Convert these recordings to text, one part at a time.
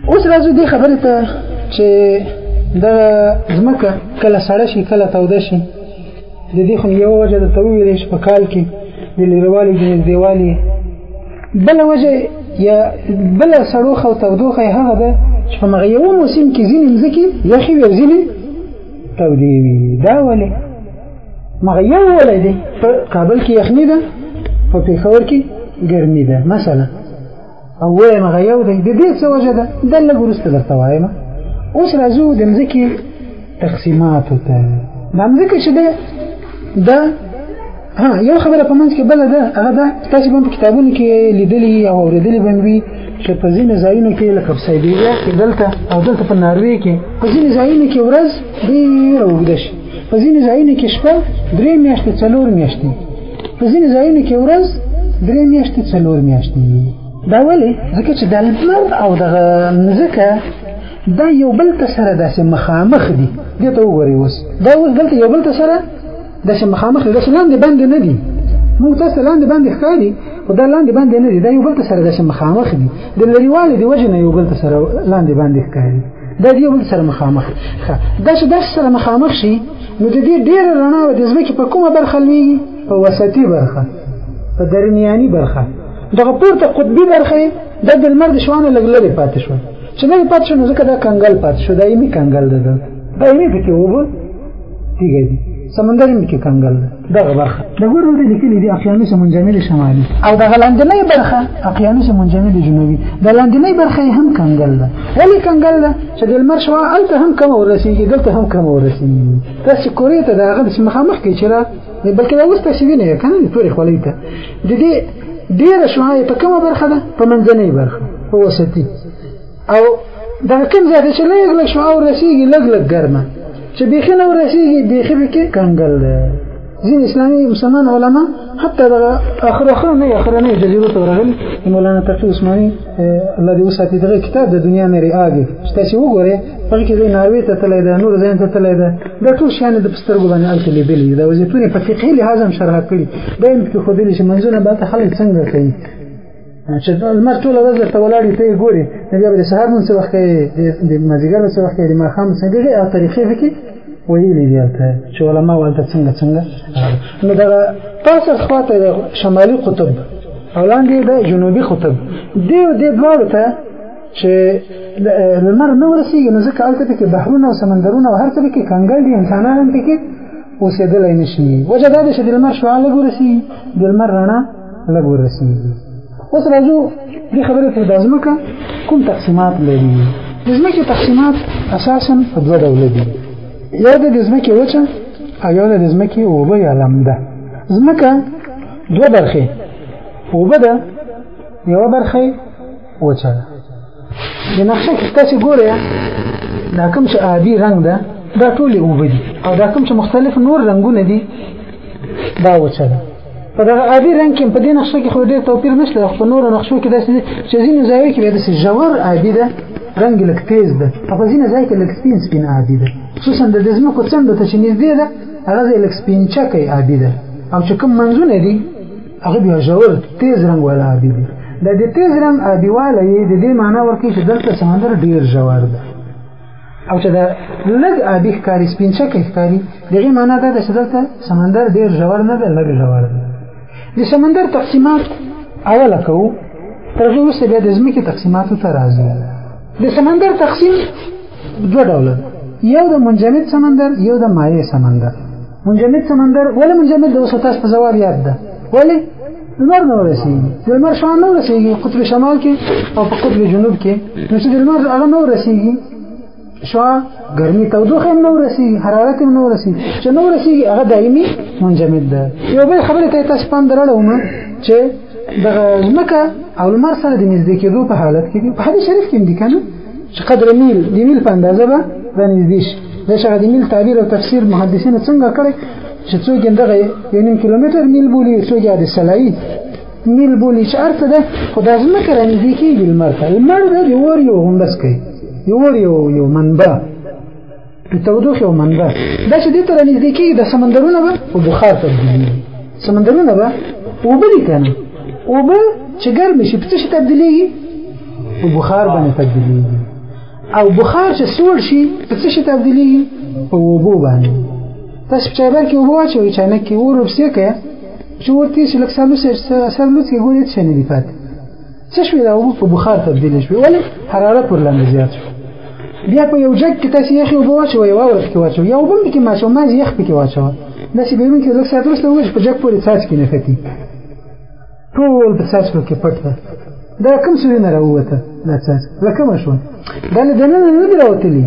اوس راځو دې خبرې ته چې د ځمکه کله سړه شي کله توده شي د دې خو یو وجه د تویل شي په کال کې د لیروالي د دیوالي بل وجه یا بل سړوخه او تودوخه هغه ده چې په مغه یو موسم کې ځینې مزکی یخي وي ځینې تودې وي دا ولې مغه یو ولې دی په کابل کې یخنی ده په پیښور کې ګرمي ده مثلا او وایم هغه یو دی د دې څه وجه ده دا لږ وروسته درته وایم اوس راځو د مځکې تقسیماتو ته دا مځکه چې ده دا ها یو خبره په منځ کې بل ده هغه ده تاسو په کتابونو کې لیدلې او اوریدلې باندې چې په ځینې ځایونو کې لکه په سایبیریا کې دلته او دلته په ناروې کې په ځینې ځایونو کې ورځ ډېره اوږده شي په ځینې ځایونو کې شپه درې میاشتې څلور میاشتې په ځینې ځایونو کې ورځ درې میاشتې څلور میاشتې وي دا ولې ځکه چې د لمر او د مځکه دا یو بل ته سره داسې مخامخ دي دې ته وګورئ اوس دا اوس دلته یو بل ته سره داسې مخامخ دي داسې لاندې باندې نه دي موږ تاسو لاندې باندې ښکاري خو دا لاندې باندې نه دي دا یو بل ته سره داسې مخامخ دي د لريوالي د وجه نه یو بل ته سره لاندې باندې ښکاري دا دې ول سره مخامخ دا چې دا سره مخامخ شي نو د دې ډېر رڼا د ځمکې په کومه برخه لويږي په وسطي برخه په درمیاني برخه دغه پورته قطبي برخه د د لمر د شوانه لږ لرې پاتې شو چې لرې پاتې شو نو ځکه دا کنګل پاتې شو دایمي کنګل ده دایمي پکې وبو تیږي سمندر کې کنګل ده دغه برخه د ورو دي لیکلي دي اقیانوس منجمد شمالي او د غلاندنۍ برخه اقیانوس منجمد جنوبي د لاندنۍ برخه هم کنګل ده ولې کنګل ده چې د لمر شوا الته هم کم ورسیږي دلته هم کم ورسیږي تاسو کورې ته د هغه د مخامخ کې چې را بلکې دا وسته شي نه کنه د تورې خولې ته د دې ډیره شوا په کومه برخه ده په منځنۍ برخه په وسطي او دا کوم ځای چې لږ لږ شو او رسیږي لږ لږ ګرمه چې بیخي نه رسیږي بیخي به کې کنګل ده ځین اسلامي مسلمان علما حتی د اخر اخر نه اخر نه جزیره ته ورغل مولانا تقی عثماني الله دې وساتي دغه کتاب د دنیا نه ریاږي چې تاسو وګورئ په کې د ناروې ته تللی ده نور ځین ته تللی ده دا ټول شیان د پسترګو باندې الته لیدلي دا وظیفونه په فقهي لحاظ هم شرح کړي دا یې په خو دې چې منځونه به خلک څنګه کوي چې لمر ټوله ورځ درته ولاړ وي ته یې ګورې نو بیا به د سهار نن څه وخت کوې د مازدیګر به څه وخت کوې د ماښام به څنګه کوې او طریقې پکې ویلي دي هلته چې علما هلته څنګه څنګه نو دغه پاسه خوا ته د شمالي قطب او لاندې د جنوبي قطب دې دې دواړو ته چې لمر نه ورسېږي نو ځکه هلته پکې بحرونه او سمندرونه او هر څه پکې کنګل دي انسانان هم پکې اوسېدلی نه شي وجه دا ده چې د لمر شعاع لږ ورسېږي د لمر رڼا لږ ورسېږي اوس راځو دې خبرې ته دا ځمکه کوم تقسیمات لري د ځمکې تقسیمات اساسا په دوه ډوله دي یو د ځمکې وچه او یو د ځمکې اوبه یا لمده ځمکه دوه برخې اوبه ده یوه برخه وچه ده د نقشه کې تاسو ګورئ دا کوم چې آبي رنگ ده دا ټول اوبه دي او دا کوم چې مختلف نور رنگونه دي دا وچه ده په دغه عادي رنګ کې په دې نقشه کې خو ډېر توپیر نشته په نورو نقشو کې داسې چې ځینې ځایو کې داسې ژور عادي ده رنګ لږ تیز ده او په ځینې ځای کې لږ سپین سپین عادي ده خصوصا د ځمکو څنډو ته چې نږدې ده هغه ځای لږ سپین چکی عادي ده او چې کوم منځونه دي هغه بیا ژور تیز رنګ والا عادي دي د دې تیز رنګ عادي والا یې د دې معنی ورکړي چې دلته سمندر ډېر ژور ده او چې دا لږ آبي ښکاري سپینچکه ښکاري دغه معنا دا ده چې دلته سمندر ډیر ژور نه دی لږ ژور دی د سمندر تقسیمات اوله کوو تر هغه وروسته بیا د ځمکې تقسیماتو ته راځو د سمندر تقسیم دوه ډوله یو د منجمد سمندر یو د مایع سمندر منجمد سمندر ولا منجمد د وسطاس په جواب یاد ده ولی لمر نه ورسیږي د لمر شان نه ورسیږي قطب شمال کې او په قطب جنوب کې نو چې د لمر هغه نه ورسیږي شوا ګرمي تودوخه هم نه ورسیږي حرارت هم نه ورسیږي چې نه ورسیږي هغه دایمي منجمد ده یو بل خبره ته تاسو پام درلوم چې د ځمکه او لمر سره د نږدې کېدو په حالت کې دي په حدیث شریف کې دي کنه چې قدر میل د میل په اندازه به رانږدې شي د شغه د میل تعبیر او تفسیر محدثینو څنګه کړی چې څوک دغه یو نیم کیلومتر میل بولی څوک د سلای میل بولی چې ارته ده خو د ځمکه رانږدې کېږي لمر ته لمر د یور یو غونډس کوي یور یو یو منبع تودوخه او منګه دا چې دې ته نږدې کېږي د سمندرونه به په بخار تبدیلېږي سمندرونه به اوبه دي که نه اوبه چې ګرمې شي په څه شي تبدیلېږي په بخار باندې تبدیلېږي او بخار چې سوړ شي په څه شي تبدیلېږي په اوبو باندې تاسو چې بار کې اوبه واچوي چې نه کې اور وبسې که چې ورته چې لکه سالو سره لوڅ کې ګورې څه نه دی پاتې څه شوې دا اوبه په بخار تبدیل شوې ولې حرارت ورلاندې زیات شو بیا په یو جګ کې تاسو یخې اوبه واچوئ یوه ورځ کې واچوئ یا اوبه پکې ماچوه ماز یخ پکې واچوه داسې به ویني چې لږ ساعت وروسته وګورئ چې په جګ پورې څاڅکي نه ختي ټول په څاڅکو کې پټ ده دا کوم څه نه راووته دا څاڅکي له کومه شوه دا له دننه نه دي راوتلي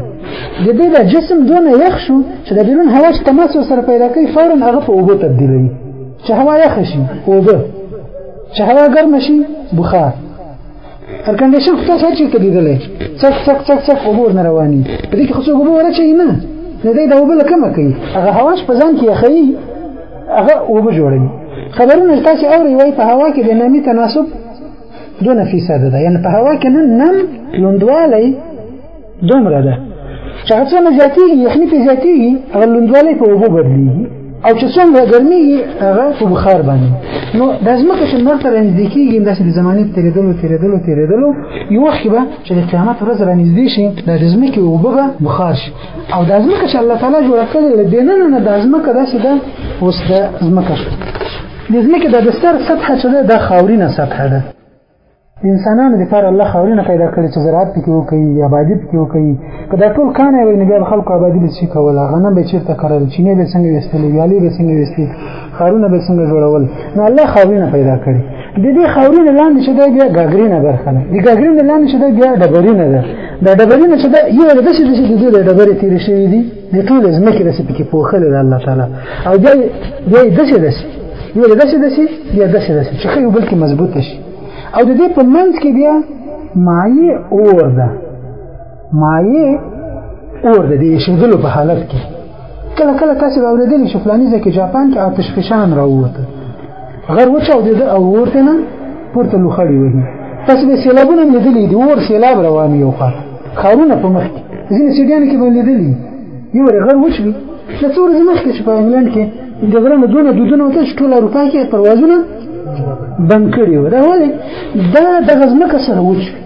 د دې دا جسم دونه یخ شو چې د بیرون هوا چې تماس ورسره پیدا کوي فورا هغه په اوبو تبدیلوي چې هوا یخه شي اوبه چې هوا ګرم شي بخار هر کنډیشن خو تاسو چیرته لیدلی څک څک څک څک اوبور نه رواني په دې کې خو څوک اوبه ورچوي نه نو دی دا اوبه له کومه کوي هغه هوا چې په ځان کې یخوي هغه اوبه جوړوي خبرونه چې تاسو اورئ وایي په هوا کې د نامي تناسب دونه فیصده ده یعنې په هوا کې نن نم لوندوالی دومره ده چې هر څومره زیاتېږي یخني پرې زیاتېږي هغه لوندوالی په اوبو بدلېږي او چې څومره ګرمېږي هغه په بخار باندې نو دا ځمکه چې لمر ته رانږدې کېږي داسې د زمانې تېرېدلو تېرېدلو تېرېدلو یو وخت کې به چې د قیامت ورځ رانږدې شي دا د ځمکې اوبه به بخار شي او دا ځمکه چې الله تعالی جوړه کړې له دننه نه دا ځمکه داسې ده اوس دا ځمکه شوه د ځمکې د بستر سطحه چې ده دا خاورینه سطحه ده د انسانانو لپاره الله خاورونه پیدا کړي چې زراعت پکې وکړي آبادي پکې وکړي که دا ټول کانه وي نو بیا خلکو آبادي به شي کوله غنم به چیرته کرل چینې به څنګه وستلې ویالې به څنګه وستې خارونه به څنګه جوړول نو الله خاورونه پیدا کړي د دې خاورونه لاندې چې دا بیا غاګرینه برخه ده د غاګرینه لاندې چې دا بیا ډبرینه ده دا ډبرینه چې دا یو د څه د دې ډبرې تیر شوې دي د ټولې ځمکې داسې پکې پوښلې ده الله تعالی او بیا بیا یې داسې داسې یو یې داسې داسې بیا داسې داسې چې ښه یو بل کې مضبوطه شي او د دې په منځ کې بیا مایع اور ده مایع اور ده د ایشېدلو په حالت کې کله کله تاسو به اورېدلی شي فلاني ځای کې جاپان کې آتش فشان راووته غر وچاودېده او اور ته نه پورته لوخړې وهي تاسو به سیلابونه هم لیدلي دي اور سیلاب روان یو خوا ښارونه په مخ کې ځینې سیډیانو کې به لیدلي یو ورې غر وچ وي له څو ورځې مخکې چې په انګلند کې د غرونو دونه دودونه وته چې ټول اروپا کې پروازونه بند کړي وو دا ولې دا دغه ځمکه سره وچ وي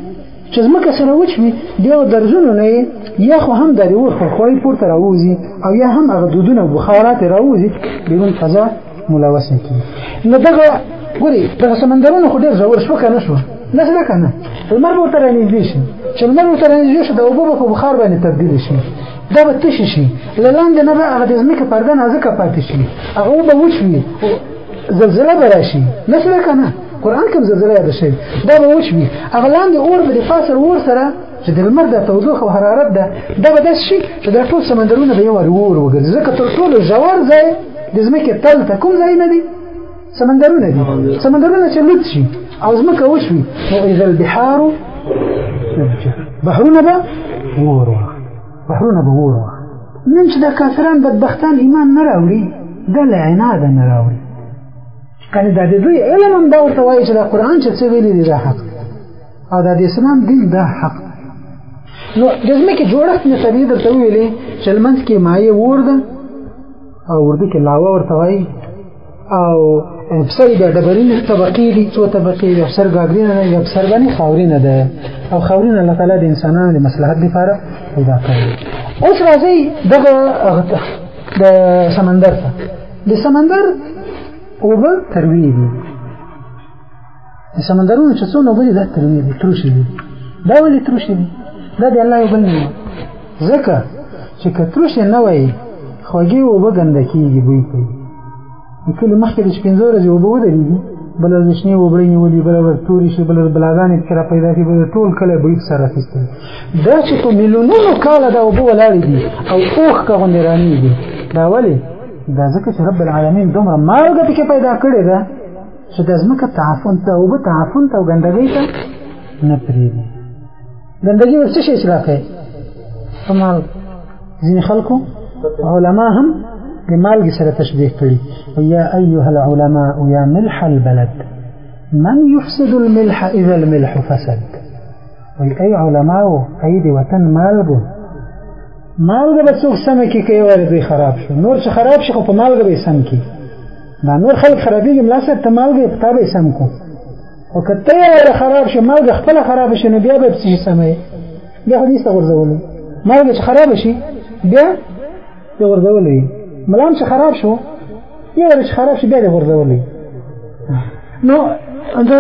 چې ځمکه سره وچ وي بیا درزونو نه یا خو هم د ریور خو خوی پورته راوځي او یا هم هغه دودونه بخارات راوځي بیرون فضا ملوث نه کیږي نو دغه ګوري دغه سمندرونه خو ډېر ژور شو کنه شو نه څه کنه لمر ورته رانږدې شي چې لمر ورته رانږدې شي د اوبو په بخار باندې تبدیل شي دا به تش شي لاندې نه به هغه د ځمکې پرده نازکه پاتې شي هغه به وچوي زلزله به راشي لس نه کنه قران کې زلزله یاد شي دا به وشوي اغلان دي اور به فاسر ور سره چې د لمر د تودوخه او حرارت ده دا به داس شي چې د ټول سمندرونه به یو ور وګرځي ځکه تر ټولو ژور ځای د ځمکې تل ته کوم ځای نه دی سمندرونه دي سمندرونه چې لوت شي او ځمکه وشوي او اذا البحار بحرونه به ور بحرونه به وور وه نن چې دا کافران بدبختان ایمان نه راوړي دا له عناده نه راوړي کنې دا د دوی علم هم دا ورته وایي چې دا قرآن چې څه ویلي دي دا حق او دا د اسلام دین دا حق نو د ځمکې جوړښت مې سړي درته ویلې چې لمنځ کې مایع اور ده او ورده کې لاوا ورته وایي او پسر بیا ډبرینه طبقې دي څو طبقې یو سر ګاګرینه ده یو سر باندې خاورینه ده او خاورینه الله تعالی د انسانانو د مصلحت لپاره پیدا کړې اوس راځي دغه د سمندر ته د سمندر اوبه تروي دي د سمندرونو چې څونه اوبه دي دا تروې دي تروشې دي دا ولې تروشې دي دا د الله یو بل نعمت ځکه چې که تروشې نه وای خوږې اوبه ګنده کېږي بوی کوي د کلي مخکې د پنځه ورځې اوبه ودرېږي بله ورځ شنې اوبړې نیولي بله ورځ تورې شي بله ورځ بلاګانې پکې را پیدا شي بله ټول کلی بوی سره اخیستل دا چې په میلیونونو کاله دا اوبه ولاړې دي او اوښکه غوندې رانېږي دا ولې دا ځکه چې رب العالمین دومره مالګه پکې پیدا کړې ده چې د ځمکه تعفن ته اوبه تعفن ته او ګندګۍ ته نه پرېږدي ګندګي ور څه شي اصلاح کوي په مال ځینې خلکو علما هم د مالګې سره تشبیه کړي یا ایها العلماء یا ملح البلد من يفسد الملح اذا الملح فسد وی ای علماو ای د وطن مالګو مالګه به څوک سمه کې کوي ور دوی خراب شو نور چې خراب شي خو په مالګه به سم کې دا نور خلک خرابېږي ملا صاحب ته مالګې په تا به یې سم کړو خو که ته یې وله خراب شي مالګه خپله خرابه شي نو بیا به یې پسې شي سمه یې بیا خو دې سته غورځولو مالګه چې خرابه شي بیا یې غورځولو یې ملا هم چې خراب شو یې وله چې خراب شي بیا یې غورځولو نو د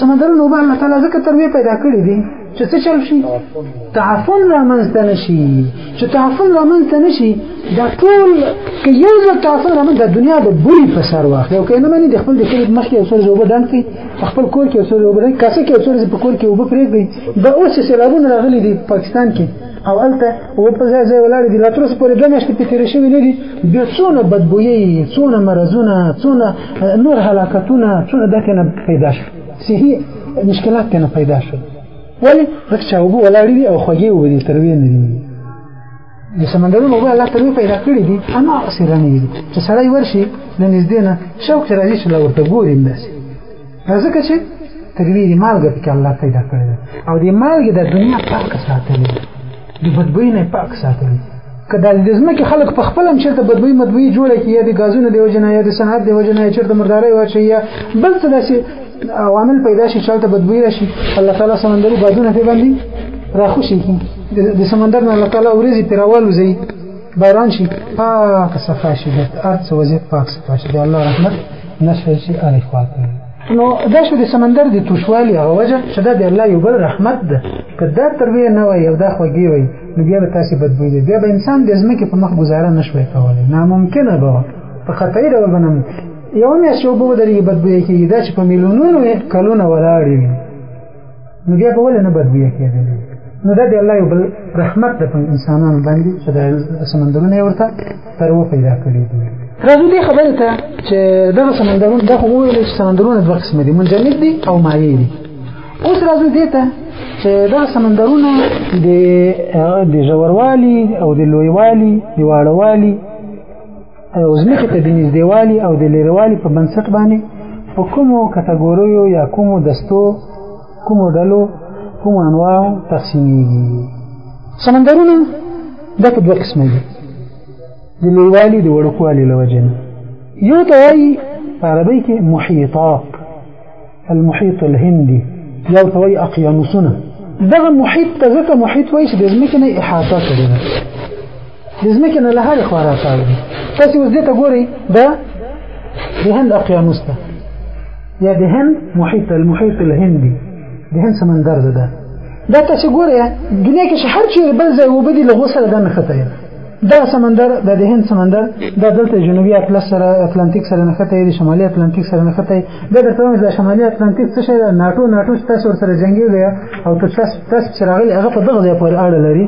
سمندر نو الله تعالی ځکه ترویه پیدا کړی دی چې څه چل شي تعفن رامنځته نشي چې تعفن رامنځته نشي دا ټول که یو ځل تعفن رامنځته د دنیا د بوی په سر واخلي او که نه مانی د خپل د کلی مخ کې اوسر زوبه دان کوي خپل کور کې اوسر زوبه دان کاسه کې اوسر په کور کې وب پرېږدي دا اوس چې سیلابونه راغلي دي پاکستان کې او الته او په ځای ځای ولاړ دي لا تر اوسه پورې دوه میاشتې پکې تېرې شوې نه دي بیا څونه بدبویۍ څونه مرضونه څونه نور هلاکتونه څونه دا تېنه پیدا شو صحي مشکلات تېنه پیدا شو ولې لږ چا اوبه ولاړې دي او خوږې اوبه دي تروې نه دي د سمندرونو اوبه الله تروې پیدا کړې دي اما هغسې رڼې دي چې سړی ورشي له نږدې نه شوق چې راځي چې لا ورته ګوري همداسې ځکه چې تدوی د مالګه پکې الله پیدا کړی ده او د مالګې د دنیا پاک ساتلی ده د بدبوی نه پاک ساتلی ده که د ځمکې خلک په خپل هم چېرته بدبوی مدبوی جوړه کړي یا د ګازونو د وجې نه یا د صنعت د وجې نه یا چېرته مردارۍ واچوي یا بل څه داسې عوامل پیدا شي چې هلته بدبوی راشي الله تعالی سمندري بادونه پرې باندې راخوشي د سمندر نه الله تعالی ورېځې پرې راوالوځي باران شي پاک صفا شي د ارڅ وضعیت پاک صفا شي د الله رحمت نشر شي الی خواته نو دا شو د سمندر د توشوالي هغه وجه چې دا د الله یو بل رحمت ده که دا ترویه نه وای او دا خوږی وای نو بیا به تاسو بدبوی دي بیا به انسان د ځمکې په مخ گزاره نشوي کولای ناممکنه به په خطرې ډول بنم یو نه شو به درې بدبوی کیږي دا چې په میلیونونو کلونه ولاړ وي نو بیا به ولې نه بدبویه کېدل نو دا د الله یو بل رحمت د په انسانانو باندې چې د سمندرونه یې ورته تروه پیدا کړي دي راځو دې خبرې ته چې دغه سمندرونه دا خو وویل چې سمندرونه دوه قسمه دي منجمد دي او مایع دي اوس راځو دې ته چې دا سمندرونه د د ژوروالي او د لویوالي د واړوالي ځمکې ته د نږدېوالي او د لیروالي په بنسټ باندې په کومو کټګوریو یا کومو دستو کومو ډلو کومو انواعو تقسیمیږي سمندرونه دا په دوه قسمه دي د لویوالي د وړوکوالي له وجې نه یو ته وایي په عربۍ کې محیطات المحيط الهندي یو ته وایي اقیانوسونه دغه محیط ته ځکه محیط وایي چې د ځمکې نه احاطه کړې ده د ځمکې نه له هرې خوا راڅاوي دي تاسې اوس دې ته ګورئ دا د هند اقیانوس ده یا د هند محیط المحیط الهندي د هند سمندر ده دا تاسې ګورئ دنیا کې چې هر چېرې بل ځای اوبه دي له غوسه ده نه ختلی دا سمندر د دهن سمندر د دلته جنوبي اطلس سره اتلانتیک سره نښته دی شمالي اتلانتیک سره نښته دی د درته وایم چې شمالي اتلانتیک څه شی ده ناټو ناټو چې تاسو ورسره جنګېږئ او ته تاسو تاسو چې راغلي هغه په دغه ځای پورې اړه لري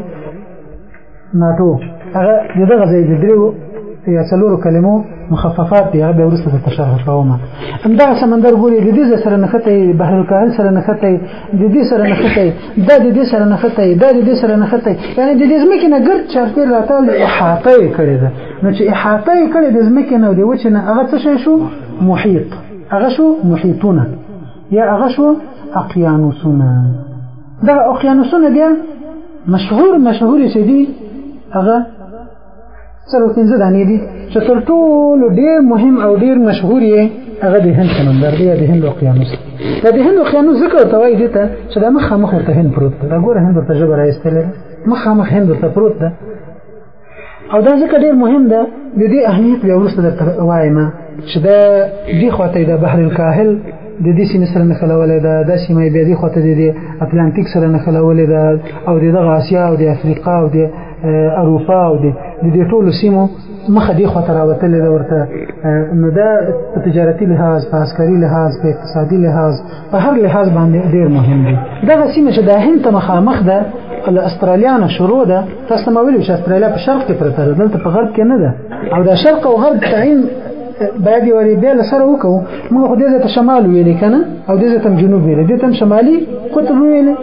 ناټو هغه د دغه ځای د درېو یا څلورو کلمو مخففات دی هغه به وروسته درته شرح کوم همدغه سمندر ګوري د دې سره نښته بحر الکاهل سره نښته د دې سره نښته دا د دې سره نخته دا د دې سره نخته یعنی د دې ځمکې نه ګرد چارپیر راتاو له احاطه یې کړې ده نو چې احاطه یې کړې د ځمکې نه د وچې نه هغه څه شی شو محیط هغه شو محیطونه یا هغه شو اقیانوسونه دغه اقیانوسونه بیا مشهور مشهور چې دي هغه سره پنځه دانې دي چې تر ټولو ډېر مهم او ډېر مشهور یې هغه د هند سمندر دی د هند اوقیانوس دا د هند اوقیانوس ځکه ورته وایي دې ته چې دا مخامخ ورته هند پروت دی دا ګوره هند ورته ژبه راایستلې ده مخامخ هند ورته پروت ده او دا ځکه ډېر مهم ده د دې اهمیت بیا وروسته درته وایم چې دا دې خواته د بحر الکاهل د دې سیمې سره نښلولې ده دا سیمه بیا دې خواته د اتلانتیک سره نښلولې ده او د دغه اسیا او د افریقا او د اروپا او د دې ټولو سیمو مخه دی خو تر وتلې ده ورته نو دا په تجارتي لحاظ په عسکري لحاظ په اقتصادي لحاظ په هر لحاظ باندې ډیر مهم دی دا سیمه چې د هند ته مخامخ ده له استرالیا نه شروع ده تاسو ما ویل چې استرالیا په شرق کې پرته ده دلته په غرب کې نه ده او دا شرق او غرب تعین باید یو بیا له سره وکړو موږ خو دې ته شمال ویلې کنه او دې ته جنوب ویلې دې ته شمالي قطب ویلې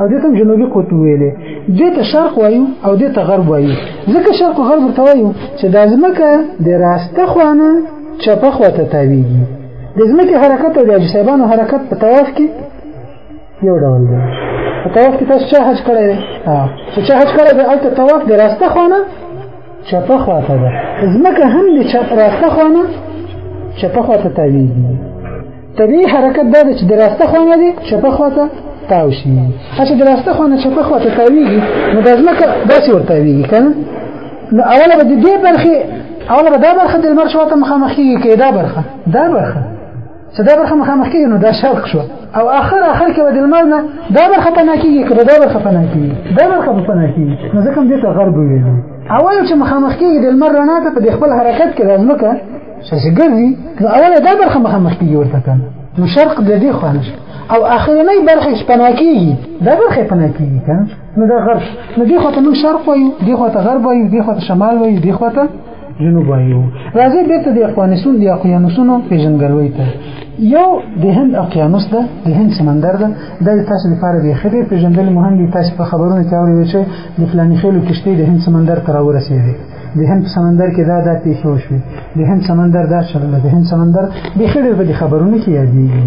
او دې ته جنوبي قطب ویلې دې ته شرق وایو او دې ته غرب وایو ځکه شرق او غرب ورته وایو چې د ځمکه د راسته خوانه چپه خوا ته تاویږي د ځمکې حرکت او د اجسابانو حرکت په طواف کې یو ډول دی په طواف کې تاسو چا حج کړی دی چې چا حج کړی دی هلته طواف د راسته خوانه چپه خوا ته ده ځمکه هم د راسته خوانه چپه خوا ته تاویږي طبیعي حرکت دا دی چې د راسته خوا نه دی چپه خوا ته تاو شي هسې د راسته خوا نه چپه خوا ته تاویږي نو دا ځمکه داسې ورتاویږي که نه نو اوله به د دې برخې اوله به دا برخه د لمر شوا ته مخامخ کېږي که دا برخه دا برخه چې دا برخه مخامخ کېږي نو دا شرق شو او آخر آخر کې به د لمر نه دا برخه پناه کېږي که دا برخه پناه کېږي دا برخه به پناه کېږي نو ځکه هم دې ته غرب ویلي اول چې مخامخ کېږي د لمر رڼا ته په دې خپل حرکت کې دا ځمکه چې ګرځي نو اوله دا برخه مخامخ کیږي ورته کنه نو شرق د دې خوا نشي او اخرنۍ برخه چې پناه کیږي دا برخه پناه کیږي کنه نو دا غرب نو دې خوا ته موږ شرق وایو دې خوا ته غرب وایو دې خوا ته شمال وایو دې خوا ته جنوب وایو راځي بیرته د افغانستان د اقیانوسونو پیژندګلوي ته یو د هند اقیانوس ده د هند سمندر ده د تاسو لپاره د خبرې پیژندل مهم دي تاسو په خبرونو کې اورئ چې د فلاني خېلو کشته د هند سمندر تر ورسېږي د هند په سمندر کې دا دا پیښې وشوې د هند سمندر دا چلنه د هند سمندر د خړې په خبرونو کې یادېږي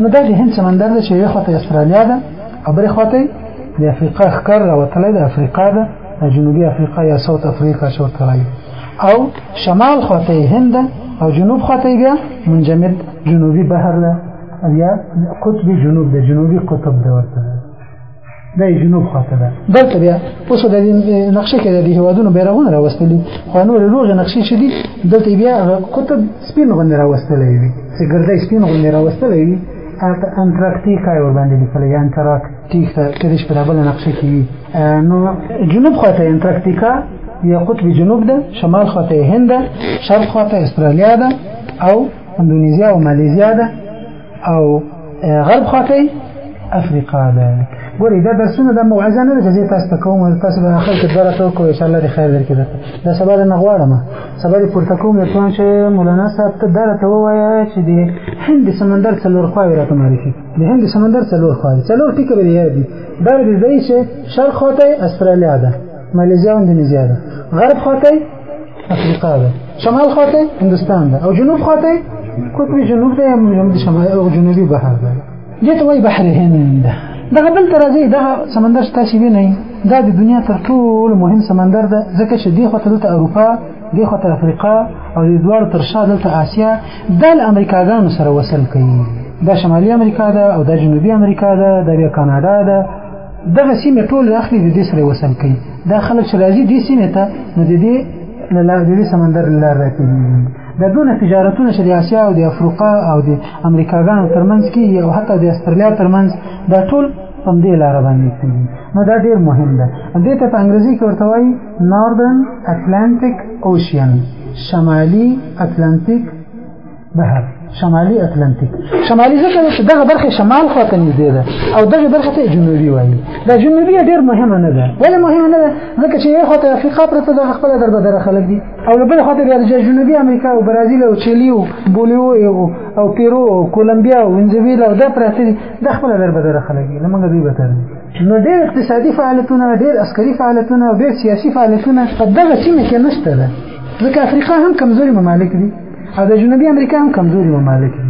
نو دا د هند سمندر د چې یو خواته استرالیا ده او بل خواته د افریقا ښکار راوتلې د افریقا ده جنوبي افریقا یا ساوت افریقا شورت راي او شمال خواته هند او جنوب خواته بیا منجمد جنوبي بحر ده بیا قطب جنوب ده جنوبي قطب ده ورته دا جنوب خواته ده دلته بیا اوس د نقشې کې د هوادونو بیرغونه راوستلي خو نو لوغ نقشې چې دي دلته بیا قطب سپین غونډه راوستلې وي چې ګرځي سپین غونډه راوستلې وي انتراکتیکا ور باندې لیکل یا انتراکتیکا کله چې په بل نقشه کې نو جنوب خواته انتراکتیکا یا قطب جنوب ده شمال خواته هند ده شرق خواته استرالیا ده او اندونیزیا او مالیزیا ده او غرب خواکې افریقا ده ګوري دا درسونه د موعظه نه ده چې تاسو ته کوم تاسو به اخر کې درته وکړو ان شاء الله د خیر درکې ده دا سبا د نغواړم سبا د پورته کوم ته چې مولانا صاحب ته درته وایي چې د هند سمندر څلور خواوې راته معرفي د هند سمندر څلور خواوې څلور ټکي به یاد دي دا د دې چې شرق خواته استرالیا ده مالیزیا او اندونیزیا ده غرب خواته افریقا ده شمال خواته هندستان ده او جنوب خواته قطب جنوب ده هم شمال او جنوبي بحر ده دې ته وایي بحر هند دغه بل تر ځای دغه سمندر شته چې ویني دا د دنیا تر ټولو مهم سمندر ده ځکه چې دی خواته دلته اروپا دی خواته افریقا او د دوار تر شا دلته آسیا د امریکاګانو سره وصل کوي دا شمالي امریکا ده او دا جنوبي امریکا ده دا بیا کاناډا ده دغه سیمه ټول اخلي د دې سره وصل کوي دا خلک چې راځي دې سیمه ته نو د دې له لارې د دې سمندر له لارې راکېږي د دونه تجارتونه چې د اسیا او د افریقا او د امریکاګانو ترمنځ کېږي او حتی د استرالیا ترمنځ دا ټول هم دې لار باندې کېږي نو دا ډېر مهم ده دې ته په انګریزي کې ورته وایي ناردرن اتلانتیک اوشین شمالي اتلانتیک بهر شمالي اتلانتیک شمالي ځکه چې دغه برخه شمال خوا ته نږدې ده او دغه برخه ته جنوبي وایي دا جنوبي ډېر مهمه نه ده ولې مهمه نه ده ځکه چې یو خوا ته افریقا پرته د خپل دربدره خلک دي او له بل خوا ته بیا د جنوبي امریکا او برازیل او چیلي او بولیو او پیرو او کولمبیا او ونزویلا او دا پرته دي د خپل دربدره خلک دي لمونږ دوی به تر نو ډېر اقتصادي فعالیتونه ډېر عسکري فعالیتونه او ډېر سیاسي فعالیتونه په دغه سیمه کې نشته ده ځکه افریقا هم کمزوري ممالک دي او د جنوبي امریکا هم کمزوري ممالک دي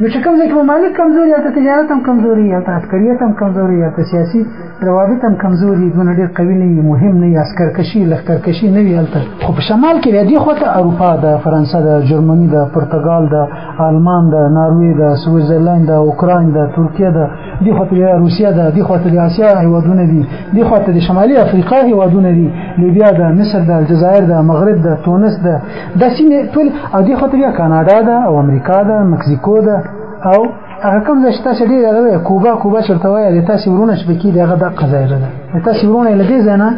نو چې کوم ځای کې ممالک کمزوري هلته تجارت هم کمزوري هلته عسکریت هم کمزوري هلته سیاسي روابط هم کمزوري دونه ډېر قوي نه وي مهم نه وي عسکرکشي لښکرکشي نه وي هلته خو په شمال کې بیا دې خوا ته اروپا ده فرانسه ده جرمني ده پرتګال ده آلمان ده ناروې ده سویزرلند ده اوکراین ده ترکیه ده دی خواته د روسیا ده دی خواته د اسیا هیوادونه دي دی خواته د شمالي افریقا هیوادونه دي لیبیا ده مصر ده الجزایر ده مغرب ده تونس ده د سیمه ټول او دی خواته بیا کاناډا ده او امریکا ده مکسیکو ده او هغه کوم ځای چې تاسو ډېر هغه کوبا کوبا چېرته وایي د تاسو ورونه چې پکې دی هغه دقه ځای ده د تاسو ورونه یې له دې ځای نه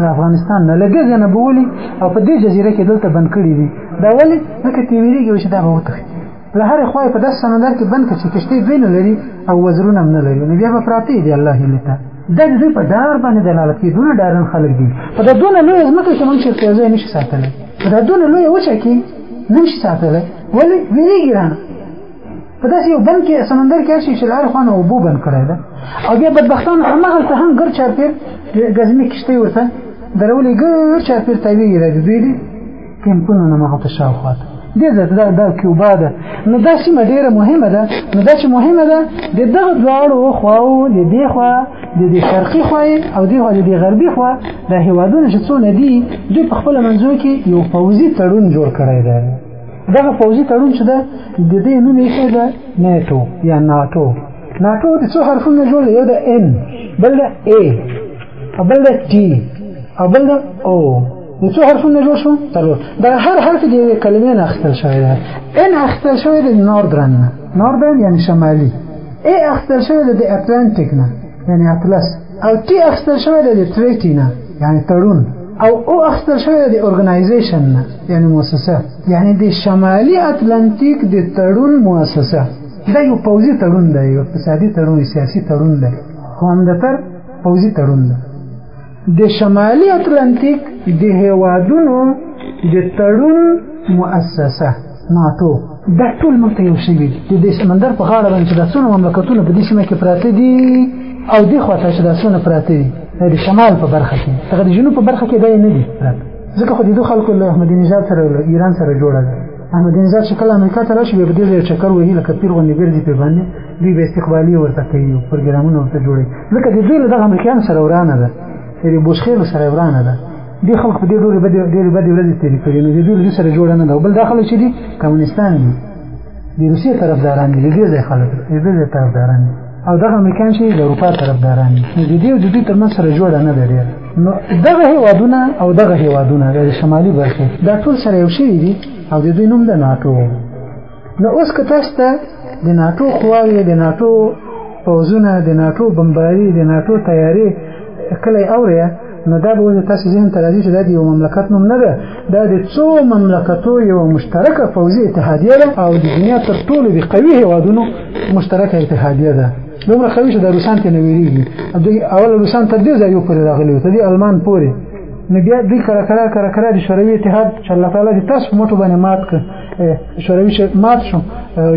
د افغانستان نه له دې ځای نه بولي او په دې جزیره کې دلته بند کړي دي دا ولې ځکه تېرېږي چې دا به وتښتي له هرې خوا یې په داسې سمندر کې بند کړه چې کښتۍ دوی نه لري او وزرونه هم نه لري نو بیا به پراته دي الله هیلې ته دا د دوی په ډار باندې دلالت کوي دونه ډارن خلک دي په دا دونه لویه ځمکه کې مونږ چېرته یو ځای نه شي ساتلی په دا دونه لویه وچه کې نه شي ساتلی ولې ویرېږي رانه په داسې یو بند کې سمندر کې شي چې لار خوانه اوبو بند کړی ده او بیا بدبختان همغلته هم ګر چاپېر ګزمې کښتۍ ورته درولې ګر چاپېر تاویږي دا دوی دي کمپونو نه مغه په شاوخوا ته دې ځای ته دا کیوبا ده نو دا سیمه ډېره مهمه ده نو دا چې مهمه ده د دغه دواړو خواو د دې خوا د دې شرقي خوا او دې خوا د دې غربي خوا دا هیوادونه چې څونه دي دوی په خپل منځو کې یو فوزي تړون جوړ کړی دی دغه فوزي تړون چې ده د دې نوم یې څه ده ناتو یا ناتو ناتو د څو حرفونو جوړ دی یو د ان بل د ا او بل د ټي او بل د او نو څو حرفونه جوړ شو څلور دا هر حرف د یوې کلمې نه اخیستل شوی دی ان اخیستل شوی دی نوردرن نه نوردرن یعنی شمالي ای اخیستل شوی دی د اتلانتیک نه یعنی اطلس او تی اخیستل شوی دی د تریټي نه یعنی تړون او او اخیستل شوی دی د ارګنایزیشن نه یعنی مؤسسه یعنی د شمالي اتلانتیک د تړون مؤسسه دا یو پوځي تړون دی یو اقتصادي تړون سیاسي تړون دی خو همدتر پوځي تړون دی د شمالي اتلانتیک د هیوادونو د تړون مؤسسه ناتو دا ټول موږ ته یو شی دي د دې سمندر په غاړه باندې چې د څونو مملکتونو په دې سیمه کې پراته دي او د خواته چې د څونو پراته دي د شمال په برخه کې هغه د جنوب په برخه کې دا نه دي ځکه خو د دوه خلکو له احمدي نژاد سره ایران سره جوړه ده احمد نژاد چې کله امریکا ته راشي بیا به دې ځای چکر وهي لکه پیر غوندې ګرځي پرې باندې دوی به استقبالي ورته کوي او پروګرامونه ورته جوړوي ځکه د دوی له دغه امریکایانو سره ورانه ده د بوسخېلو سره ورانه ده دې خلک په دې ډول بدې ډېرې بدې ورځې تېرې کړي نو د دوی له دوی سره جوړه نه ده او بل دا خلک چې دي کمونستان دي د روسیې طرفداران دي د دې ځای خلک د دې ځای طرفداران دي او دغه امریکایان چې د اروپا طرفداران دي نو د دې او د دوی ترمنځ سره جوړه نه ده ډېره نو دغه هېوادونه او دغه هېوادونه د شمالي برخې دا ټول سره یو شوي دي او د دوی نوم د ناټو نو اوس که تاسو ته د ناټو قواوې د ناټو پوځونه د ناټو بمباري د ناټو تیارې کله یې اورئ نو دا به ولې تاسو ذهن ته راځي چې دا د یو مملکت نوم نه ده دا د څو مملکتو یو مشترکه پوځي اتحادیه ده او د دنیا تر ټولو د قوي هیوادونو مشترکه اتحادیه ده دومره قوي چې د روسان ته نه ویریږي دوی اول روسان تر دې ځایو پورې راغلي وو تر دې المان پورې نو بیا دوی کله کله کله کله د شوروي اتحاد چې الله تعالی د تاسو موټو باندې مات کړ شوروي چې مات شو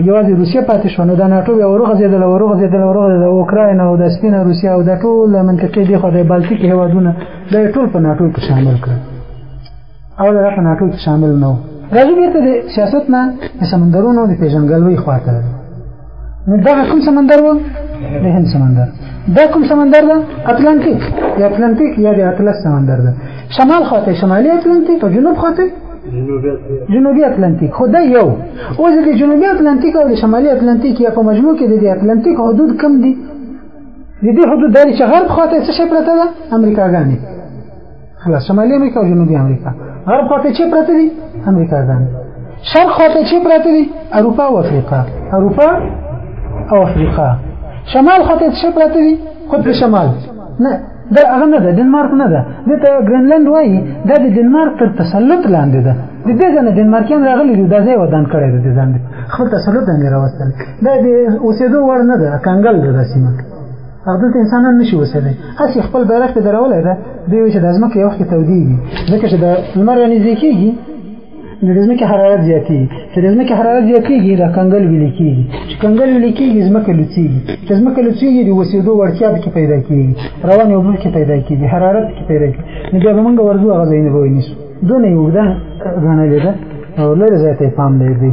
یوازې روسیه پاتې شو نو د ناتو بیا ورغځېدل ورغځېدل ورغځېدل د اوکراین او د سپینه روسیه او د ټول منطقې دی خو د بالتیک هیوادونه د ټول په ناتو کې شامل کړ او دا په ناتو کې شامل نه و راځو بیرته د سیاست نه د سمندرونو د پیژنګلوي خواته نو دا کوم سمندر وو د هند سمندر دا کوم سمندر ده اتلانتیک یا اتلانتیک یا د اطلس سمندر ده شمال خواته شمالي اتلانتیک او جنوب خواته جنوبي اتلانتیک خو دا یو او د جنوبي اتلانتیک او د شمالي اتلانتیک یا په مجموع کې د اتلانتیک حدود کم دي د دې حدود د شهر خواته څه شي پرته ده امریکاګانې خلاص شمالي امریکا او جنوبي امریکا غرب خواته چې پراته دي امریکاګان شرق خواته چې پراته دي اروپا او افریقا اروپا او افریقا شمال خواته چې پراته دي خود شمال نه دا هغه نه ده دنمارک نه ده دته ګرینلند وایي دا د دنمارک تر تسلط لاندې ده د دې ځنه دنمارکیان راغلي دي دا ځای ودان کړی دی د ځان خپل تسلط لاندې راوستل دا د اوسېدو وړ نه ده کنګل ده دا سیمه او دلته انسانان نشي اوسېدی هسې خپل بیرغ پې درولای ده دوی وایي چې دا ځمکه یو وخت کې تودېږي ځکه چې د لمر رانږدې کېږي نو د ځمکې حرارت زیاتېږي چې د ځمکې حرارت زیاتېږي دا کنګل ویلې کېږي چې کنګل ویلې کېږي ځمکه لوڅېږي چې ځمکه لوڅېږي د اوسېدو وړتیا پکې پیدا کېږي روانې اوبه پکې پیدا کېږي حرارت پکې پیدا کېږي نو بیا به مونږ ورځو هغه ځایونه به ونیسو دونه یې اوږده ګڼلې ده او لرې ځای ته یې پام دی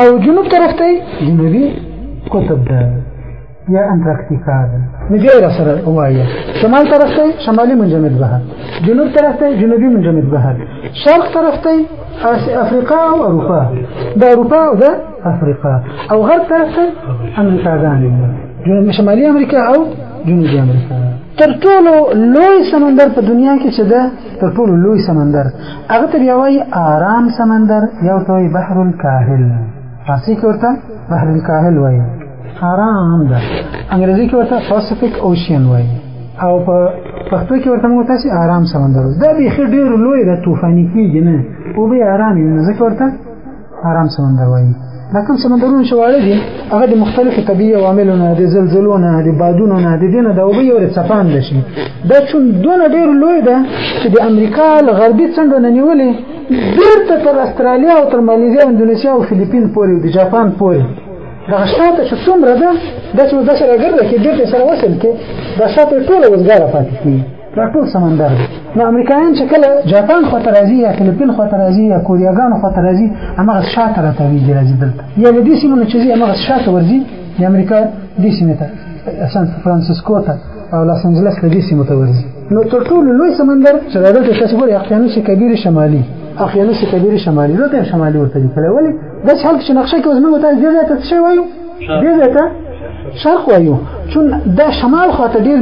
او جنوب طرف ته یې جنوبي قطب ده یا انټارکټیکا ده نږدې را سره وایي شمال طرف ته شمالي منجمد بحر جنوب طرف ته جنوبي منجمد بحر شرق طرف ته افریقا او اروپا د اروپا او د افریقا او غرب طرف ته امریکاګان جنوب شمالي امریکا او جنوبي امریکا تر ټولو لوی سمندر په دنیا کې چې ده تر ټولو لوی سمندر هغه ته بیا وایي آرام سمندر یا ورته وایي بحر الکاهل فارسي کې ورته بحر الکاهل وایي حرام ده انګریزي کې ورته پاسفیک اوشین وایي او په پښتو کې ورته موږ تاسو آرام سمندر دا به خې ډیر لوی ده طوفاني کیږي نه او به آرام نه ځکه ورته آرام سمندر وایي دا کوم سمندرونه چې واړه دي هغه د مختلفو طبيعي عواملو نه دي زلزلو نه دي بادونو نه دي دینه د اوبه یو رڅپان دي شي دا چون دونه ډیر لوی ده چې د امریکا له غربي څنډو نه نیولې بیرته تر استرالیا او تر مالیزیا او اندونیسیا او فلیپین پورې او د جاپان پورې دغه شاته چې څومره ده داسې اوس داسې راګرده چې بېرته سره وصل کې دا شاته یې ټوله وزګاره پاتې کېږي دا ټول سمندر دی نو امریکایان چې کله جاپان خواته راځي یا فلپین خواته راځي یا کوریاګانو خواته راځي هماغه شاته راته ویږي راځي دلته یا له دې سیمو نه چې ځي هماغه شاته ورځي د امریکا دې سیمې ته سان فرانسیسکو ته او لاس انجلس له دې سیمو ته ورځي نو تر ټولو لوی سمندر چې دلته تاسو ګورئ اقیانوس کبیر شمالي اقیانوس کبیر شمالي دلته شمالي ورته لیکلی ولې د شرق چې نقشه کې زموږ ته دې ځای ته څه وایو دې ځای ته شرق وایو چون دا شمال خواته ډېر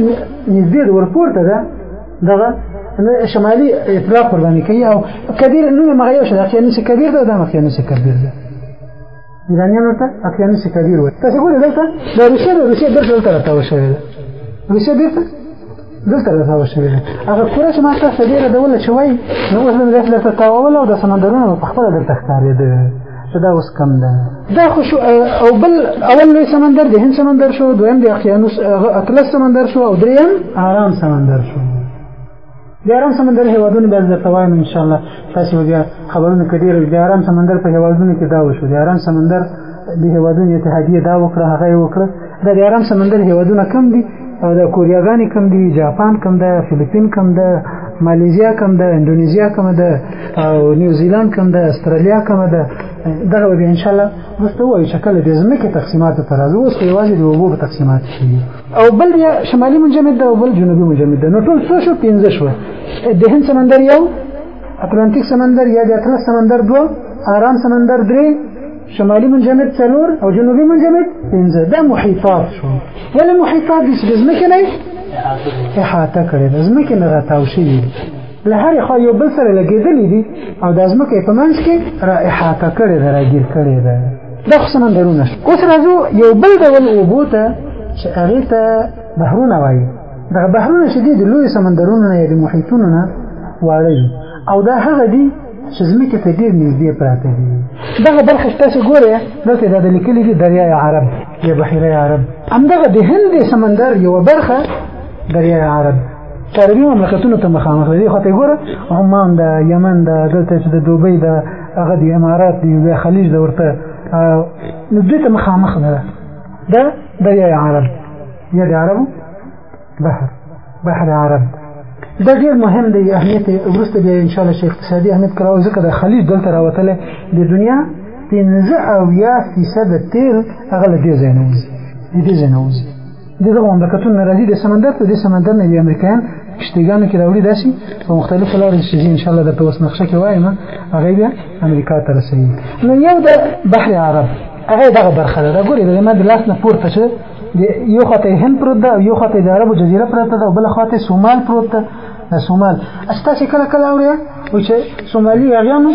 نږدې د ورپورته ده دغه شمالي اطلاق قرباني کوي او کبیر نوم مغه یو شي د اقیانوس کبیر ده د اقیانوس کبیر ده ایرانیان ورته اقیانوس کبیر وایي تاسو ګورئ دلته د روسیې د روسیې درس دلته راته وشوی ده روسیه بیرته دلته راځو شوې ده هغه کوره چې ما تاسو ډېره ډول چې وای نو اوس مې داسې درته تاوول او د سمندرونو په خپله درته ښکارېده چې دا اوس کم ده دا خو شو او بل اول لوی سمندر د هند سمندر شو دویم د اقیانوس اطلس سمندر شو او دریم آرام سمندر شو د آرام سمندر هېوادونه به درته وایم انشاءالله تاسو بیا خبرونه کې ډېر د ارام سمندر په هیوادونو کې دا وشو د ارام سمندر د هیوادونو اتحادیه دا وکړه هغه یې وکړه دا د ارام سمندر هیوادونه کم دي او د کوریاګانې کم دي جاپان کم ده فلیپین کم ده مالیزیا کم ده انډونیزیا کم ده او نیوزیلند کم ده استرالیا کم ده دغه به ان شاء الله مستوي شکل د زمکه تقسیمات ترازو اوس یوازې د وګړو تقسیمات شي او بل یا شمالي مجمد او بل جنوبي مجمد نو ټول څو شو 15 شو د هند سمندر یو اتلانتیک سمندر یا د اطلس سمندر دو آرام سمندر درې شمالي منجمد څلور او جنوبي منجمد پنځه دا محیطات شو ولې محیطات دي چې د ځمکې نه احاطه کړې د ځمکې نه راتاو شوي له هرې خوا یو بل سره لګېدلي دي او د ځمکې په منځ کې را احاطه کړې ده راګیر کړې ده دا خو سمندرونه اوس راځو یو بل ډول اوبو ته چې هغې ته بحرونه وایي دغه بحرونه چې دي د لویو سمندرونو نه یا د محیطونو نه واړه وي او دا هغه دي چې ځمکې ته ډېر نږدې پراته دي دغه برخه چې تاسو ګورئ دلته دا د لیکلي دي دریای عرب یا بحیره عرب همدغه د هند سمندر یوه برخه دریای عرب عربي مملکتونو ته مخامخ دي خو ته ګوره عمان د یمن د دلته چې د دوبۍ د هغه د امارات دی د خلیج د ورته نو دوی ته مخامخ نه ده دا دریای عرب یا د عربو بحر بحر عرب دا ډیر مهم دی اهمیت ورسته بیا ان شاء الله شیخ اقتصادي اهمیت کراو ځکه د خلیج دلته راوتله د دنیا پنځه او یا فیصد تیل هغه له دې ځای نه وځي د دې ځای نه وځي دغه مملکتونه ناراضي د سمندر ته د سمندر نه د امریکایان کشتیګانو کې راوړي داسې په مختلفو لارو چې ان شاء الله درته اوس نقشه کې وایم هغه بیا امریکا ته رسوي نو یو د بحر عرب هغه دغه برخه ده دا ګوري د ما د لاس نه پورته شه د یو خواته هند پروت ده یو خواته د عربو جزیره پروت ده او بل خواته سومال پروت ده سومال استاسې کله کله اوریا و چې سومالي هغیانو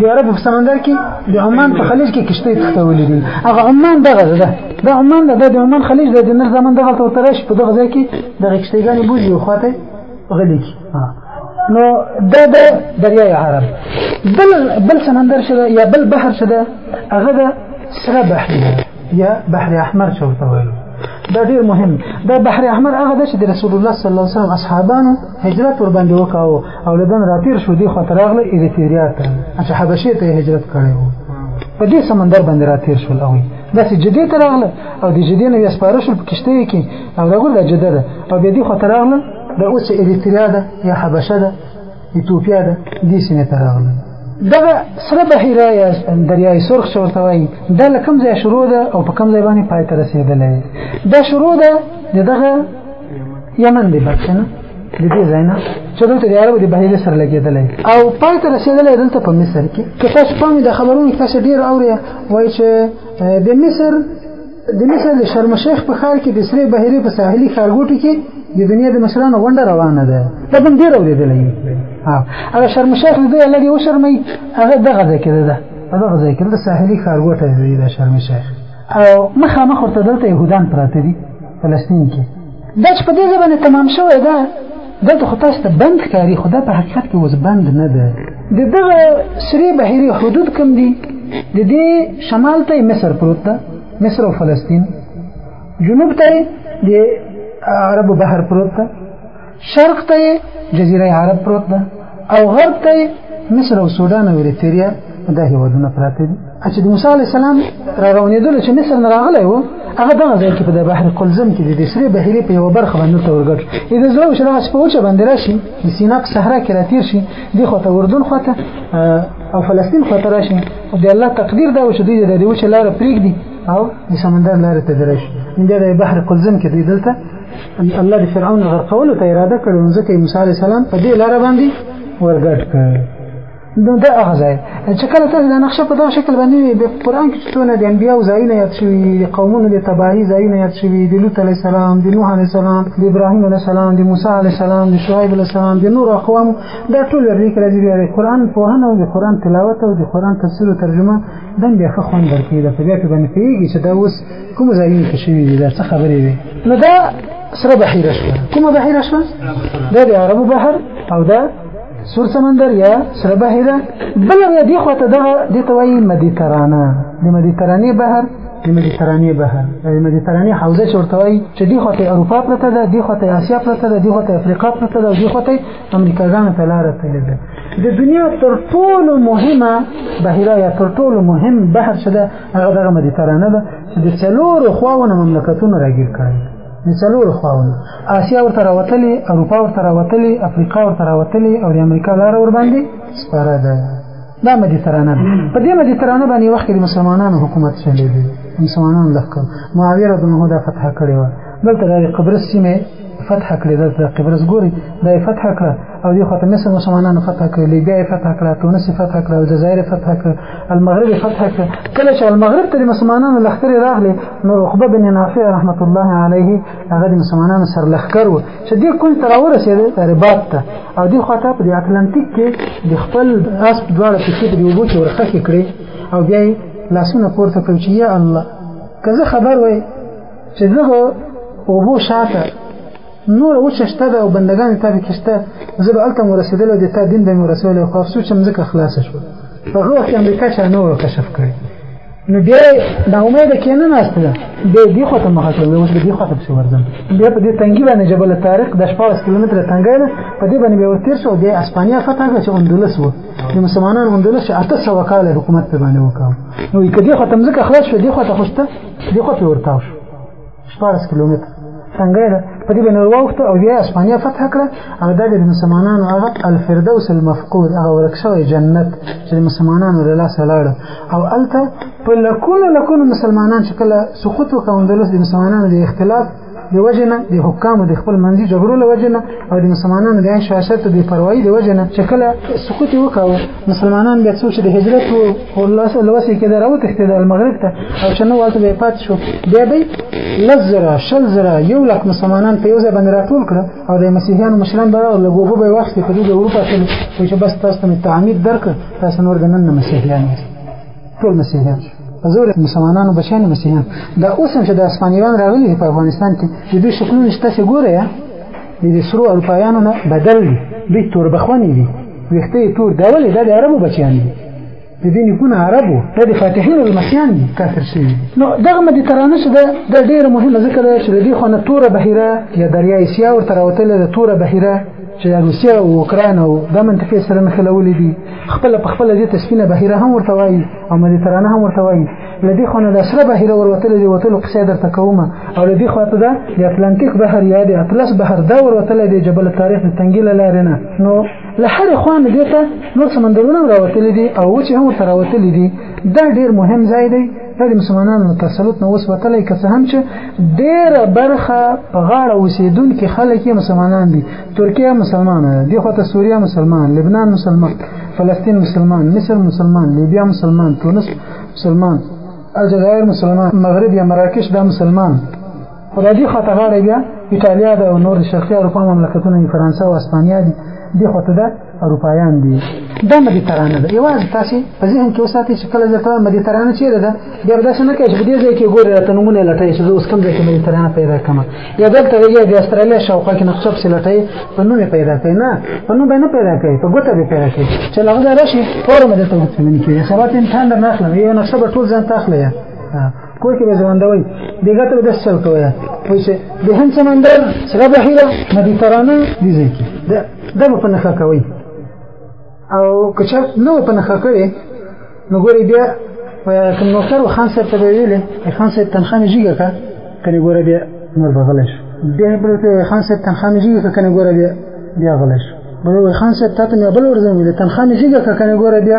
د عرب په سمندر کې د عمان په خلیج کې کشته تختولې دي هغه عمان دغه ده د عمان ده د عمان خلیج ده د نر زمون دغه تر ترش په دغه ځای کې د کشتګانی بوزي او خواته غلي کی نو دا د دریای عرب بل بل سمندر شته یا بل بحر شته هغه ده سره بحر یا بحر احمر چې ورته وایي دا ډیر مهم دا بحر احمر هغه د چې د رسول الله صلی الله علیه وسلم اصحابانو هجرت ور باندې وکاو او لدن راتیر شو دی خو ترغله ایریتریا ته چې حبشه ته هجرت کړی وو په دې سمندر باندې راتیر شول او دا چې جدي ترغله او د جدي نه وسپاره شول په کشته کې او دا ګور د جده ده او به دې خو ترغله د اوس ایریتریا ده یا حبشه ده ایتوپیا ده دې سیمې ته راغله دغه سره بحیره یا دریای سرخ چې ورته وایي دا له کوم ځای شروع ده او په کوم ځای باندې پای ته رسېدلی دا شروع ده د دغه یمن دی بس نه د دې ځای نه چې دلته د عربو د بحیرې سره لګېدلی او پای ته رسېدلی دلته په مصر کې که تاسو پام د خبرونو تاسو ډېر اورئ وایي چې د مصر د مصر د شرم شیخ په ښار کې د سرې بهیرې په ساحلي ښارګوټي کې د دنیا د مشرانو غونډه روانه ده دا به ډېر اورېدلی هغه شرم شیخ نه دی الله دې وشرموي هغه دغه ځای کې ده په دغه ځای کې د ساحلي ښارګوټی دی د شرم شیخ او مخامخ ورته دلته یهودان پراته دي فلسطین کې دا چې په دې ځای باندې تمام شوی ده دلته خو تاسو ته بند ښکاري خو دا په حقیقت کې اوس بند نه ده د دغه سرې بحیرې حدود کم دي د دې شمال ته مصر پروت ده مصر او فلسطین جنوب ته د عربو بحر پروت ده شرق ته جزیره عرب پروت ده او غرب ته مصر او سودان او اریتریا دا هیوادونه پراته دي چې د موسی علی السلام را روانېدل چې مصر نه راغلی وو هغه دغه ځای کې په د بحر قلزم کې د سری بحیرې په یو برخه باندې ته ورګټ اې د زړه چې دغه سپوچ باندې راشي د سینا په صحرا کې راتیر شي د خو ته اردن خو ته او فلسطین خو ته راشي او د الله تقدیر دا و چې دوی د دې وچ لار پریږدي او د سمندر لار ته درشي د بحر قلزم کې دوی دلته ان الله د فرعون غرقولو ته اراده کړو نو ځکه موسی عليه السلام په دې لار باندې ورګټ کړ نو دا هغه ځای چې کله تاسو د نقشه په دغه شکل باندې د قران کې څونه د انبیا او ځایونه یاد شوي د قومونو د تباهي ځایونه یاد شوي د لوط علی السلام د نوح علی السلام د ابراهیم علی السلام د موسی علی السلام د شعیب علی السلام د نور اقوام دا ټول ورته کړی دی د قران په هنه او د قران تلاوت او د قران تفسیر او ترجمه دنده ښه خوند ورکړي دا په دې کې باندې پیږي چې دا اوس کوم ځایونه کې شوي دي دا څه خبرې وي نو دا سره بحیره شوه کومه بحیره شوه دا د عربو بحر او دا سور سمندر یا سره بحیره بل بیا دی خواته دغه دې ته وایي مدیترانه د مدیترانې بحر د مدیترانې بحر د مدیترانې حوزه چې ورته وایي چې دی خواته اروپا پرته ده دی خواته اسیا پرته ده دی خواته افریقا پرته ده دی خواته امریکاګانو ته لاره تللې ده د دنیا تر ټولو مهمه بحیره یا تر ټولو مهم بحر چې ده هغه دغه مدیترانه ده چې د څلورو خواونو مملکتونه راګیر کړي د څلورو خواونو آسیا ورته راوتلې اروپا ورته راوتلې افریقا ورته راوتلې او د امریکا لاره ور باندې سپاره ده دا مدیترانه ده په دې مدیترانه باندې وخت د مسلمانانو حکومت چلېږي مسلمانانو لښکر معاویه رضی الله عنه دا فتح کړې وه دلته د قبرس سیمه فتح کړې د قبرس ګوري دا فتح کړه او دی خاطر مصر مسلمانانو فتح کړې لیبیا فتح کړه تونس فتح کړه او جزایر فتح کړه المغرب فتح کړه کله چې المغرب ته مسلمانانو لخر راغلي نو عقبه بن نافع رحمت الله علیه هغه د مسلمانانو سر لخر و چې دی کول تر ورسېده رباط ته او دی خاطر په اتلانتیک کې د خپل اسب دواړه پښې په یو بوت ورخه کړې او بیا لاسونه پورته کړ چې یا الله که زه خبر وای چې دغه اوبو شاته نور وچه شته ده او بندګان تا پکې شته زه به هلته مو رسېدلی د تا دین به مې رسولی خو افسوس چې مځکه خلاصه شوه په هغه وخت امریکا چا نه وه کشف کړی نو بیا دا امیده کې نه ناسته ده بیا دې خوا ته مخه کړم اوس به دې خوا ته پسې ورځم بیا په دې تنګي باندې جبل طارق د شپاړس کیلومتره تنګی ده په دې باندې بیا ورتېر شو بیا اسپانیا فتح کړه چې اندلس وه د مسلمانانو اندلس چې اته سوه کاله حکومت پرې باندې وکړ نو که دې خوا ته مځکه خلاص شوه دې خوا ته خو شته دی خو په ورتاو شو شپارس کیلومتر څنګه ده په دې باندې وروخته او بیا اسپانیا فتح کړه او دا د مسلمانانو هغه الفردوس المفقود هغه ورک شوی جنت چې د مسلمانانو له لاسه لاړ او الته په لکونو لکونو مسلمانان چې کله سقوط وکړ د مسلمانانو د اختلاف د وجنه د حکام د خپل منځي جګړو له وجنه او د مسلمانانو د شاشت د پروايي د وجنه چې کله سقوط وکاو مسلمانان بیا څو چې د هجرت او الله صلی الله علیه کده راو تخته د مغرب ته او چې نو والته به پات شو بیا به لزره شل زره یو لک مسلمانان په یو ځای باندې راټول کړ او د مسیحیانو مشران به له ګوبو به وخت په دې اروپا کې چې بس تاسو ته تعمید درک تاسو نور د نن مسیحیان ټول مسیحیان زور مسلمانانو بچان مسیحان دا اوس هم چې د اسپانیوان راغلي په افغانستان کې د دوی شکلونه چې تاسو ګورئ د دې سرو اروپایانو نه بدل دي دوی تور بخوني دي ویخته تور دا ولې دا د عربو بچیان دي د دې نکونه عربو دا د فاتحین المسیان دي کافر شي نو دغه مدیترانه څه ده د ډیر مهمه ذکر ده چې د دې خونه تور بهیره یا دریای سیاور تر اوتله د تور بهیره چې د روسیې او اوکراین او د منطقې سره نښلولې دي خپل په خپل دې تسپینه بهیره هم ورته وایي او مدیترانه هم ورته وایي لدې خو نه د سره بهیره وروتل دی وتلو قصې درته کوم او لدې خو ته ده د اتلانتیک بحر یا د اطلس بحر دا وروتل دی جبل تاریخ د تنګیله لارې نه نو له هر خوا نه دې ته نور سمندرونه راوتل دي او چې هم ورته راوتل دي دا ډیر مهم ځای دی دا د مسلمانانو تسلط نو وسوتلې که څه هم چې ډیره برخه په غاړه اوسیدونکو خلک مسلمانان دي ترکیه مسلمانه دی خو ته سوریه مسلمان لبنان مسلمان فلسطین مسلمان مصر مسلمان لیبیا مسلمان تونس مسلمان الجزائر مسلمان مغرب یا مراکش دا مسلمان خو د دې خواته غاړه بیا ایټالیا ده او نور شرقي اروپا مملکتونه فرانسه او اسپانیا دي دې خواته ده اروپایان دي دا مدیترانه ده یوازې تاسو په ذهن کې وساتئ چې کله ځکه مدیترانه چیرې ده بیا داسې نه کوي چې دې ځای کې ګوري راته نمونه لټوي چې اوس کوم ځای کې مدیترانه پیدا کړم یا دلته یا د استرالیا شاوخوا کې نقشه پسې لټوي په نوم پیدا کوي نه په نوم نه پیدا کوي په ګوته به پیدا کوي چې لغزه راشي فورم دې ته وڅېړنې کوي سبا ته امتحان نه اخلم یو نقشه به ټول ځان ته اخلي کوی کې ځواندوي دغه ته د سر کوي وای چې د هند سمندر سره بحیره مدیترانه دي ځکه دا د په نخا کوي او کچا نو په نخا کوي نو ګوري بیا کوم نو سره خان سره ته ویلې خان سره تنخواه نه جیګه کا کني ګوري بیا نور بغلش بیا برته خان سره تنخواه نه جیګه کني ګوري بیا بیا غلش بل خان سره ته نه بل ورځم ویلې تنخواه نه جیګه کني ګوري بیا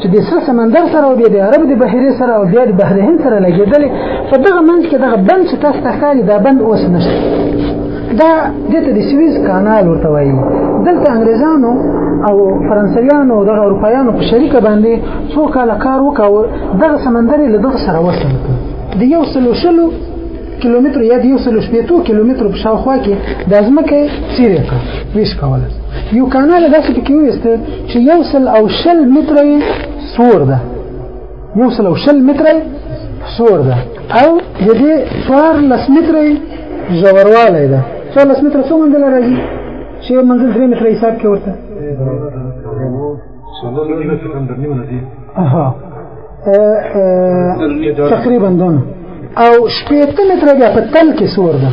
چې د سره سمندر سره او بیا د عرب د بحیرې سره او بیا د بحر هند سره لګېدلې په دغه منځ کې دغه بند چې تاسو ته ښکاري دا بند اوس نشته دا دته د سویز کانال ورته وایي دلته انګريزانو او فرانسویانو او دغه اروپایانو په شریکه باندې څو کاله کار وکاوه دغه سمندر له دغه سره وصل د یو سلو شلو کیلومتر یا د یو سلو شپېتو کیلومتر په شاوخوا کې د ځمکې څیرې کړه ویش کوله یو کانال داسې پکې ویسته چې یو سل او شل متره سور ده یو سل او شل متره سور ده او د دې سوار لس متره ژوروالی ده سوار لس متره څو منځله راځي چې یو منځل درې متره حساب کې ورته تقریبا دونه او شپېته متره بیا په تل کې سور ده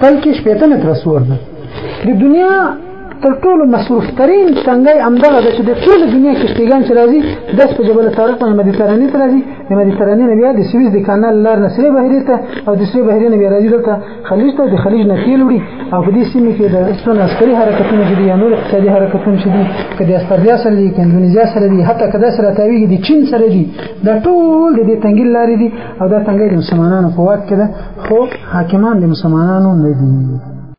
کل کې شپېته متره سور ده د دنیا تر ټولو مصروف ترين څنګه امدغه د چې د ټول دنیا کې پیغام چې راځي د په جبل طارق باندې مدیتراني ته راځي د مدیتراني نه بیا د سویس د کانال لار نه سری بحری ته او د سری بحری نه بیا راځي دلته خلیج ته د خلیج نه تیل وړي او په دې سیمه کې د څون عسکري حرکتونه چې دي یا نور اقتصادي حرکتونه چې دي کدي استرالیا سره دي کندونیزیا سره دي حتی کدا سره تاویږي د چین سره دي د ټول د دې تنګي لارې دي او دا څنګه د مسلمانانو په واک کې ده خو حاکمان د مسلمانانو نه دي